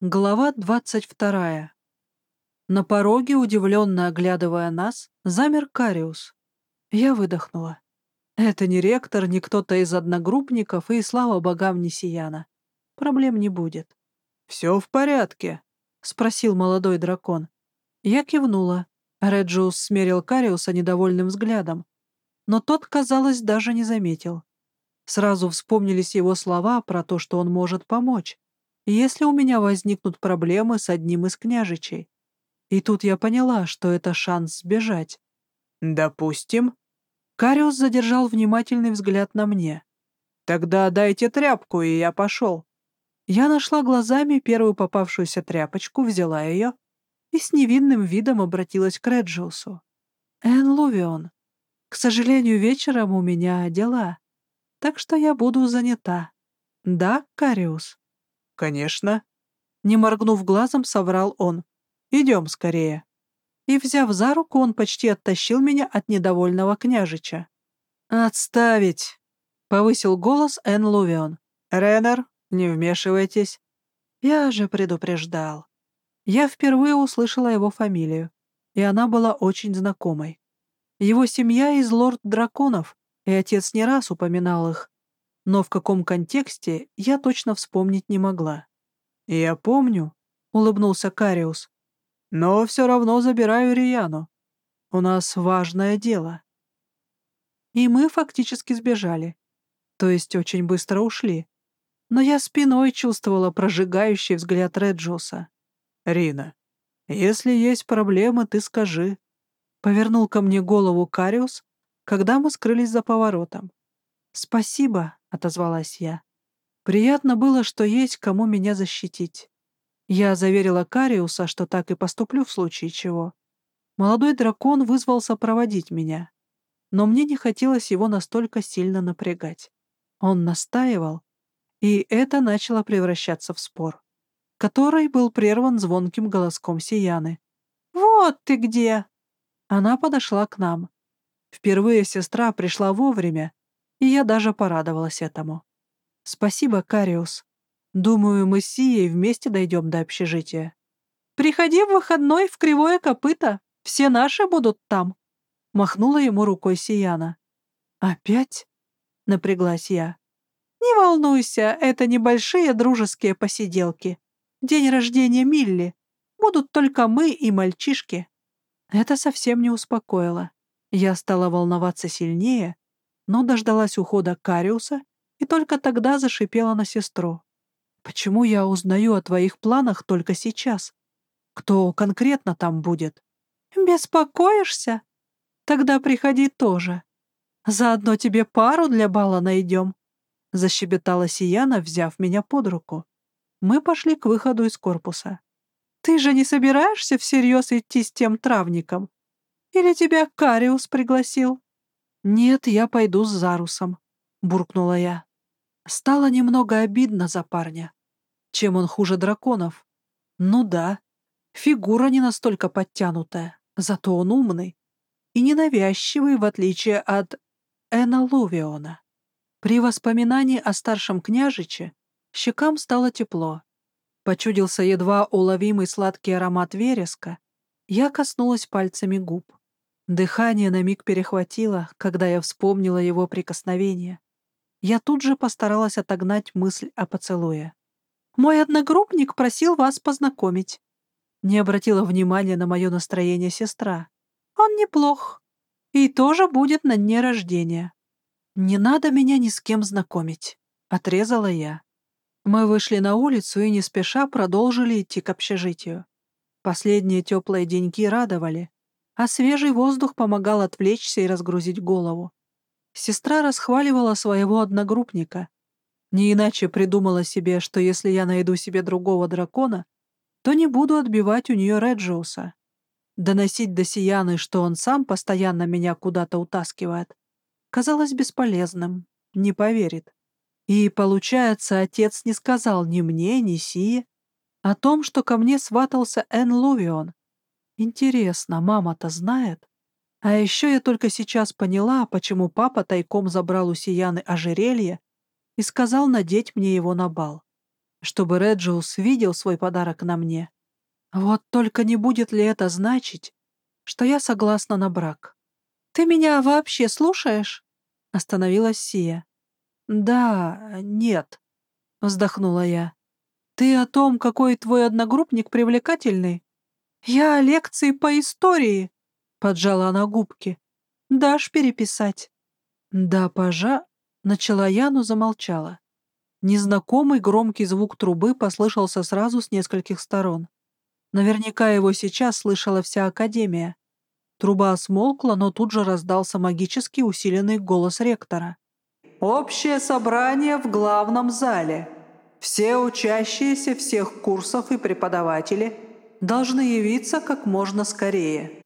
Глава двадцать вторая. На пороге, удивленно оглядывая нас, замер Кариус. Я выдохнула. Это не ректор, не кто-то из одногруппников, и, слава богам, не Сияна. Проблем не будет. «Все в порядке?» — спросил молодой дракон. Я кивнула. Реджиус смерил Кариуса недовольным взглядом. Но тот, казалось, даже не заметил. Сразу вспомнились его слова про то, что он может помочь если у меня возникнут проблемы с одним из княжичей. И тут я поняла, что это шанс сбежать. «Допустим». Кариус задержал внимательный взгляд на мне. «Тогда дайте тряпку, и я пошел». Я нашла глазами первую попавшуюся тряпочку, взяла ее и с невинным видом обратилась к Реджиусу. «Эн Лувион, к сожалению, вечером у меня дела, так что я буду занята. Да, Кариус?» «Конечно». Не моргнув глазом, соврал он. «Идем скорее». И, взяв за руку, он почти оттащил меня от недовольного княжича. «Отставить!» — повысил голос Эн Лувион. «Реннер, не вмешивайтесь». Я же предупреждал. Я впервые услышала его фамилию, и она была очень знакомой. Его семья из лорд-драконов, и отец не раз упоминал их, но в каком контексте я точно вспомнить не могла. «Я помню», — улыбнулся Кариус, — «но все равно забираю Рияну. У нас важное дело». И мы фактически сбежали, то есть очень быстро ушли. Но я спиной чувствовала прожигающий взгляд Реджуса. «Рина, если есть проблемы, ты скажи», — повернул ко мне голову Кариус, когда мы скрылись за поворотом. «Спасибо», — отозвалась я. Приятно было, что есть кому меня защитить. Я заверила Кариуса, что так и поступлю в случае чего. Молодой дракон вызвался проводить меня. Но мне не хотелось его настолько сильно напрягать. Он настаивал, и это начало превращаться в спор, который был прерван звонким голоском Сияны. «Вот ты где!» Она подошла к нам. Впервые сестра пришла вовремя, и я даже порадовалась этому. «Спасибо, Кариус. Думаю, мы с Сией вместе дойдем до общежития». «Приходи в выходной в Кривое Копыто. Все наши будут там», — махнула ему рукой Сияна. «Опять?» — напряглась я. «Не волнуйся, это небольшие дружеские посиделки. День рождения Милли. Будут только мы и мальчишки». Это совсем не успокоило. Я стала волноваться сильнее, но дождалась ухода Кариуса и только тогда зашипела на сестру. «Почему я узнаю о твоих планах только сейчас? Кто конкретно там будет?» «Беспокоишься? Тогда приходи тоже. Заодно тебе пару для бала найдем», — защебетала Сияна, взяв меня под руку. Мы пошли к выходу из корпуса. «Ты же не собираешься всерьез идти с тем травником? Или тебя Кариус пригласил?» «Нет, я пойду с Зарусом», — буркнула я. Стало немного обидно за парня. Чем он хуже драконов? Ну да, фигура не настолько подтянутая, зато он умный и ненавязчивый, в отличие от Эна Лувиона. При воспоминании о старшем княжиче щекам стало тепло. Почудился едва уловимый сладкий аромат вереска. Я коснулась пальцами губ. Дыхание на миг перехватило, когда я вспомнила его прикосновение. Я тут же постаралась отогнать мысль о поцелуе. «Мой одногруппник просил вас познакомить». Не обратила внимания на мое настроение сестра. «Он неплох. И тоже будет на дне рождения». «Не надо меня ни с кем знакомить», — отрезала я. Мы вышли на улицу и не спеша продолжили идти к общежитию. Последние теплые деньки радовали а свежий воздух помогал отвлечься и разгрузить голову. Сестра расхваливала своего одногруппника. Не иначе придумала себе, что если я найду себе другого дракона, то не буду отбивать у нее Реджиуса. Доносить до Сияны, что он сам постоянно меня куда-то утаскивает, казалось бесполезным, не поверит. И, получается, отец не сказал ни мне, ни Сие о том, что ко мне сватался Эн Лувион, Интересно, мама-то знает? А еще я только сейчас поняла, почему папа тайком забрал у Сияны ожерелье и сказал надеть мне его на бал. чтобы Реджиус видел свой подарок на мне. Вот только не будет ли это значить, что я согласна на брак? «Ты меня вообще слушаешь?» — остановилась Сия. «Да, нет», — вздохнула я. «Ты о том, какой твой одногруппник привлекательный?» «Я лекции по истории», — поджала она губки. «Дашь переписать?» «Да, пожа...» — начала я, но замолчала. Незнакомый громкий звук трубы послышался сразу с нескольких сторон. Наверняка его сейчас слышала вся Академия. Труба смолкла, но тут же раздался магически усиленный голос ректора. «Общее собрание в главном зале. Все учащиеся всех курсов и преподаватели должны явиться как можно скорее».